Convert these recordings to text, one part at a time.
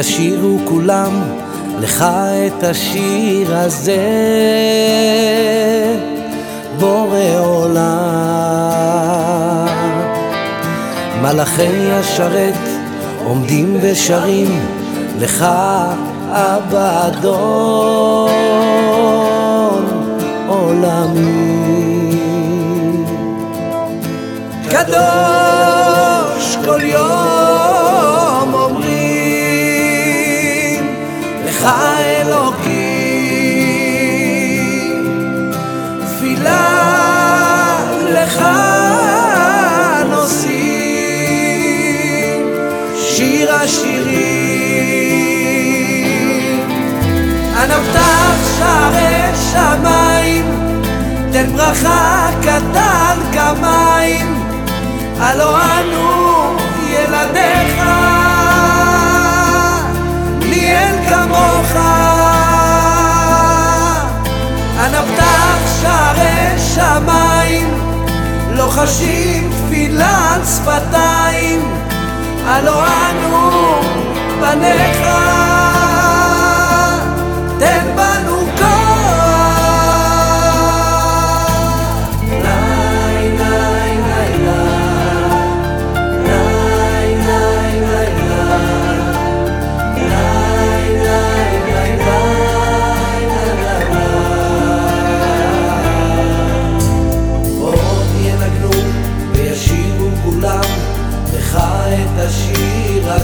וישירו כולם לך את השיר הזה, בורא עולם. מלאכי השרת עומדים ושרים לך אבא אדון עולמי. קדוש שערי שמיים תן ברכה קטן כמים הלא אנו ילדיך, מי אין כמוך. פתח שערי שמיים, לוחשים תפילה על שפתיים, הלא אנו. Ah, Sheila,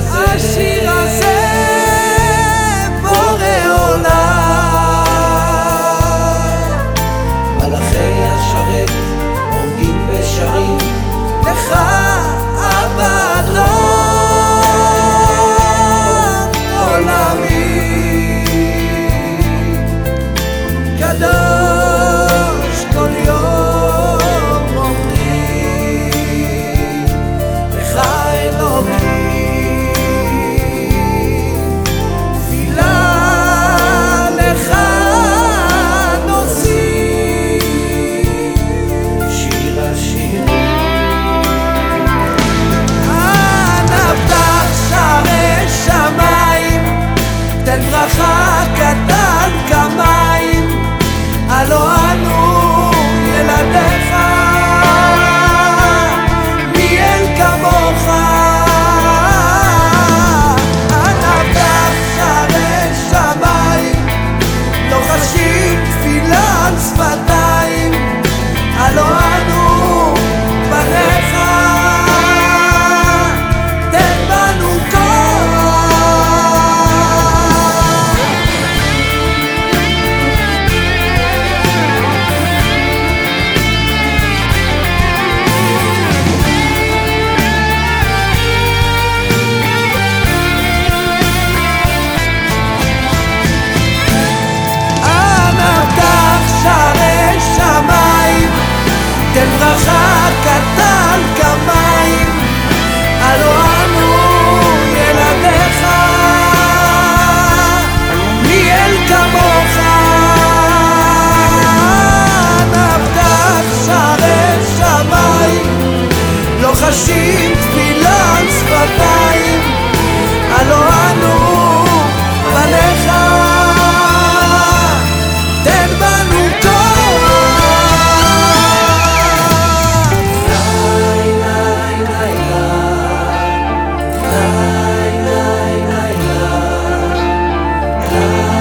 love.